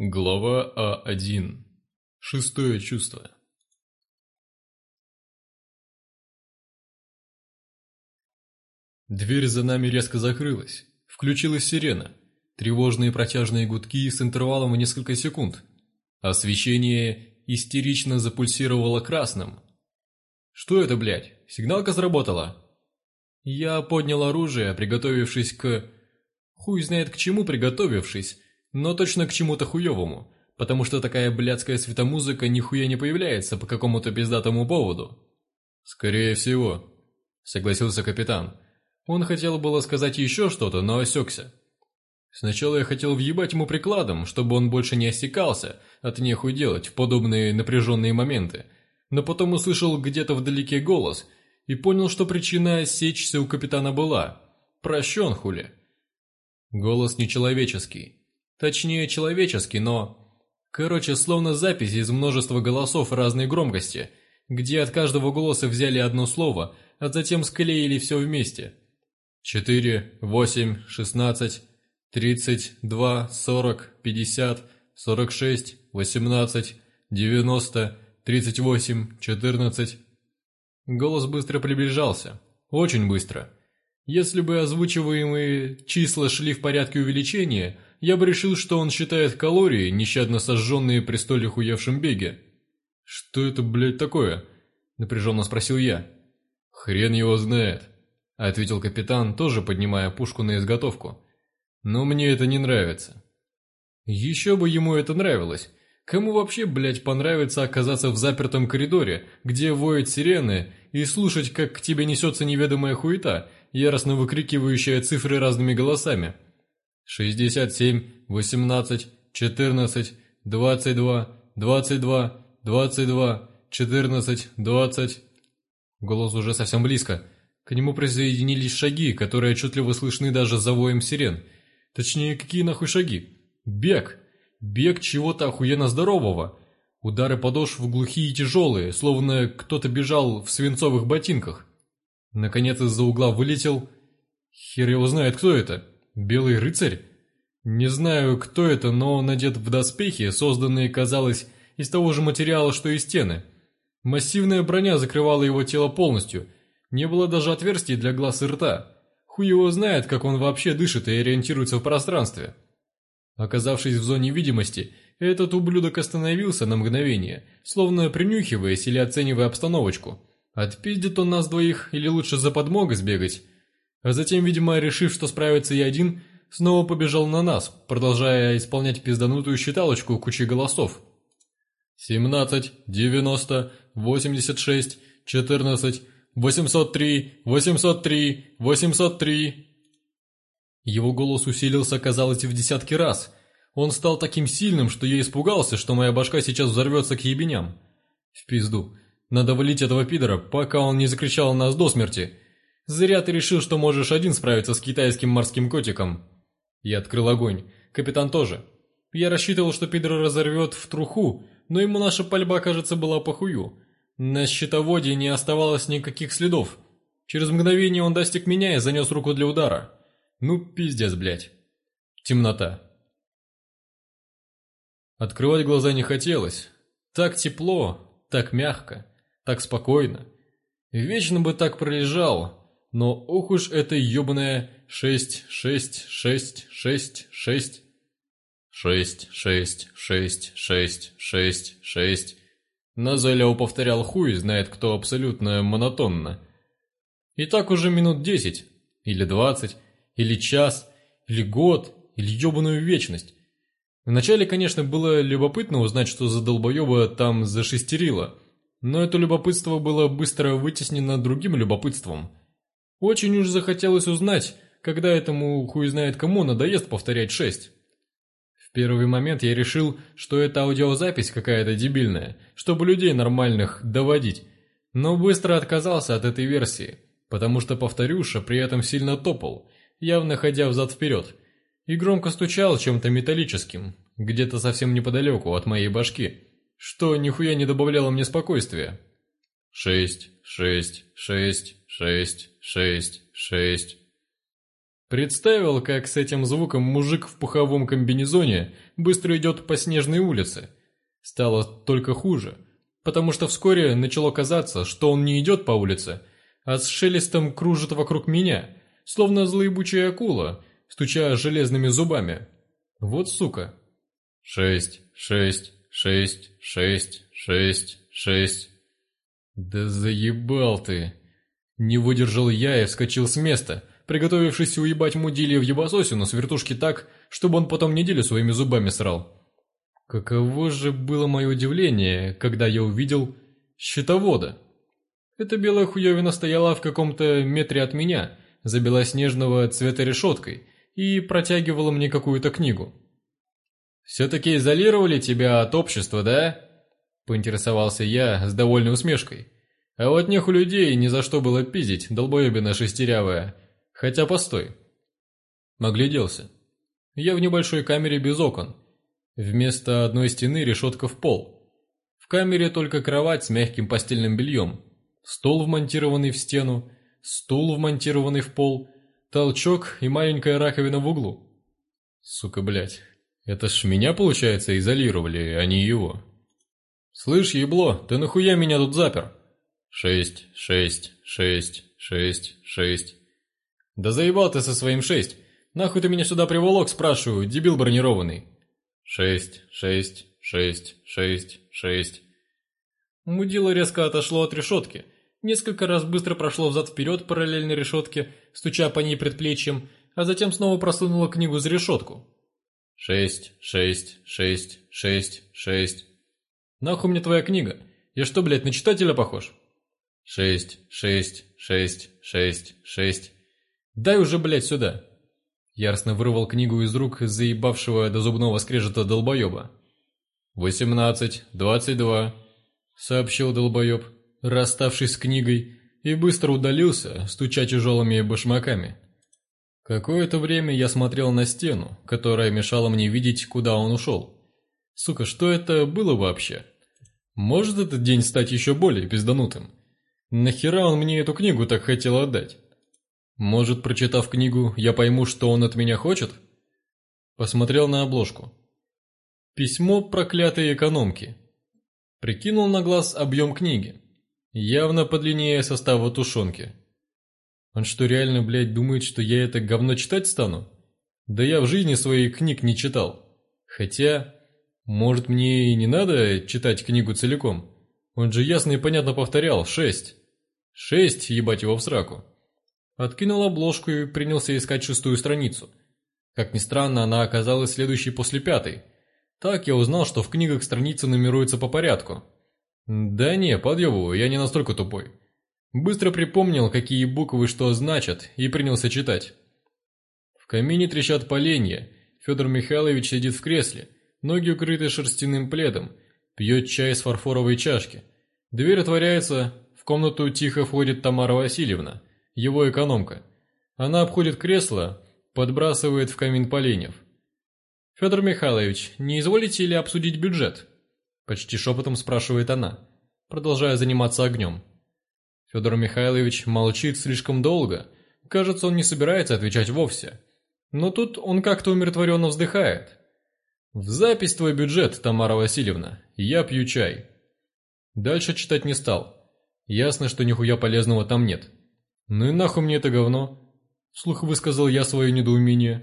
Глава А1. Шестое чувство. Дверь за нами резко закрылась. Включилась сирена. Тревожные протяжные гудки с интервалом в несколько секунд. Освещение истерично запульсировало красным. «Что это, блядь? Сигналка сработала?» Я поднял оружие, приготовившись к... Хуй знает к чему приготовившись, но точно к чему-то хуевому, потому что такая блядская светомузыка нихуя не появляется по какому-то пиздатому поводу». «Скорее всего», — согласился капитан. Он хотел было сказать еще что-то, но осекся. Сначала я хотел въебать ему прикладом, чтобы он больше не осекался от нехуй делать в подобные напряженные моменты, но потом услышал где-то вдалеке голос и понял, что причина сечься у капитана была. Прощен, хули. Голос нечеловеческий, Точнее, человеческий, но... Короче, словно запись из множества голосов разной громкости, где от каждого голоса взяли одно слово, а затем склеили все вместе. Четыре, восемь, шестнадцать, тридцать, два, сорок, пятьдесят, сорок шесть, восемнадцать, девяносто, тридцать восемь, четырнадцать... Голос быстро приближался. Очень быстро. Если бы озвучиваемые числа шли в порядке увеличения, я бы решил, что он считает калории, нещадно сожженные при столь охуевшем беге. «Что это, блядь, такое?» – напряженно спросил я. «Хрен его знает», – ответил капитан, тоже поднимая пушку на изготовку. «Но мне это не нравится». Еще бы ему это нравилось. Кому вообще, блядь, понравится оказаться в запертом коридоре, где воют сирены, и слушать, как к тебе несется неведомая хуета, яростно выкрикивающая цифры разными голосами? шестьдесят семь, восемнадцать, четырнадцать, двадцать два, двадцать два, двадцать два, четырнадцать, двадцать. Голос уже совсем близко. К нему присоединились шаги, которые отчетливо слышны даже за воем сирен. Точнее, какие нахуй шаги? Бег! Бег чего-то охуенно здорового! Удары подошв глухие и тяжелые, словно кто-то бежал в свинцовых ботинках. Наконец из-за угла вылетел... Хер его знает, кто это. Белый рыцарь? Не знаю, кто это, но он одет в доспехи, созданные, казалось, из того же материала, что и стены. Массивная броня закрывала его тело полностью, не было даже отверстий для глаз и рта. Хуй его знает, как он вообще дышит и ориентируется в пространстве. Оказавшись в зоне видимости, этот ублюдок остановился на мгновение, словно принюхиваясь или оценивая обстановочку. Отпиздит он нас двоих, или лучше за подмогой сбегать, а затем, видимо, решив, что справится и один, снова побежал на нас, продолжая исполнять пизданутую считалочку кучи голосов. «Семнадцать, девяносто, восемьдесят шесть, четырнадцать, восемьсот три, восемьсот три, восемьсот три...» Его голос усилился, казалось, в десятки раз. Он стал таким сильным, что я испугался, что моя башка сейчас взорвется к ебеням. «В пизду. Надо валить этого пидора, пока он не закричал нас до смерти». Зря ты решил, что можешь один справиться с китайским морским котиком. Я открыл огонь. Капитан тоже. Я рассчитывал, что Педро разорвет в труху, но ему наша пальба, кажется, была похую. На щитоводе не оставалось никаких следов. Через мгновение он достиг меня и занес руку для удара. Ну, пиздец, блядь. Темнота. Открывать глаза не хотелось. Так тепло, так мягко, так спокойно. Вечно бы так пролежал, но ох уж это ёбаное шесть, шесть, шесть, шесть, шесть. Шесть, шесть, шесть, шесть, шесть, шесть. Назаляу повторял хуй знает кто абсолютно монотонно. И так уже минут десять, или двадцать, или час, или год, или ёбаную вечность. Вначале, конечно, было любопытно узнать, что за долбоёба там зашестерило, но это любопытство было быстро вытеснено другим любопытством – очень уж захотелось узнать, когда этому хуй знает кому надоест повторять шесть. В первый момент я решил, что это аудиозапись какая-то дебильная, чтобы людей нормальных доводить, но быстро отказался от этой версии, потому что повторюша при этом сильно топал, явно ходя взад-вперед, и громко стучал чем-то металлическим, где-то совсем неподалеку от моей башки, что нихуя не добавляло мне спокойствия. «Шесть, шесть, шесть, шесть, шесть, шесть». Представил, как с этим звуком мужик в пуховом комбинезоне быстро идет по снежной улице. Стало только хуже, потому что вскоре начало казаться, что он не идет по улице, а с шелестом кружит вокруг меня, словно злоебучая акула, стуча железными зубами. Вот сука. Шесть, шесть, шесть, шесть, шесть, шесть. Да заебал ты. Не выдержал я и вскочил с места, приготовившись уебать мудили в ебасосину с вертушки так, чтобы он потом неделю своими зубами срал. Каково же было мое удивление, когда я увидел щитовода. Эта белая хуевина стояла в каком-то метре от меня, за белоснежного цвета решеткой, и протягивала мне какую-то книгу. «Все-таки изолировали тебя от общества, да?» – поинтересовался я с довольной усмешкой. А вот нех у людей ни за что было пиздить, долбоебина шестерявая. Хотя постой. Нагляделся. Я в небольшой камере без окон. Вместо одной стены решетка в пол. В камере только кровать с мягким постельным бельем. Стол вмонтированный в стену, стул вмонтированный в пол, толчок и маленькая раковина в углу. Сука, блядь, это ж меня, получается, изолировали, а не его. «Слышь, ебло, ты нахуя меня тут запер?» шесть, шесть, шесть, шесть, шесть. Да заебал ты со своим шесть. Нахуй ты меня сюда приволок, спрашиваю, дебил бронированный. Шесть, шесть, шесть, шесть, шесть. Мудило резко отошло от решетки. Несколько раз быстро прошло взад-вперед параллельно решетке, стуча по ней предплечьем, а затем снова просунуло книгу за решетку. «Шесть, шесть, шесть, шесть, шесть». «Нахуй мне твоя книга? Я что, блядь, на читателя похож?» шесть, шесть, шесть, шесть, шесть. Дай уже, блядь, сюда!» Яростно вырвал книгу из рук заебавшего до зубного скрежета долбоеба. «Восемнадцать, двадцать два», — сообщил долбоеб, расставшись с книгой, и быстро удалился, стуча тяжелыми башмаками. Какое-то время я смотрел на стену, которая мешала мне видеть, куда он ушел. Сука, что это было вообще? Может этот день стать еще более пизданутым? Нахера он мне эту книгу так хотел отдать? Может, прочитав книгу, я пойму, что он от меня хочет? Посмотрел на обложку. Письмо проклятой экономки. Прикинул на глаз объем книги. Явно подлиннее состава тушенки. Он что, реально, блядь, думает, что я это говно читать стану? Да я в жизни своих книг не читал. Хотя, может, мне и не надо читать книгу целиком? Он же ясно и понятно повторял «шесть». Шесть, ебать его в сраку. Откинул обложку и принялся искать шестую страницу. Как ни странно, она оказалась следующей после пятой. Так я узнал, что в книгах страницы нумеруются по порядку. Да не, подъебываю, я не настолько тупой. Быстро припомнил, какие буквы что значат, и принялся читать. В камине трещат поленья, Федор Михайлович сидит в кресле, ноги укрыты шерстяным пледом, пьет чай с фарфоровой чашки. Дверь отворяется, комнату тихо входит Тамара Васильевна, его экономка. Она обходит кресло, подбрасывает в камин поленьев. «Федор Михайлович, не изволите ли обсудить бюджет?» Почти шепотом спрашивает она, продолжая заниматься огнем. Федор Михайлович молчит слишком долго. Кажется, он не собирается отвечать вовсе. Но тут он как-то умиротворенно вздыхает. «В запись твой бюджет, Тамара Васильевна. Я пью чай». Дальше читать не стал. Ясно, что нихуя полезного там нет. Ну и нахуй мне это говно? Вслух высказал я свое недоумение.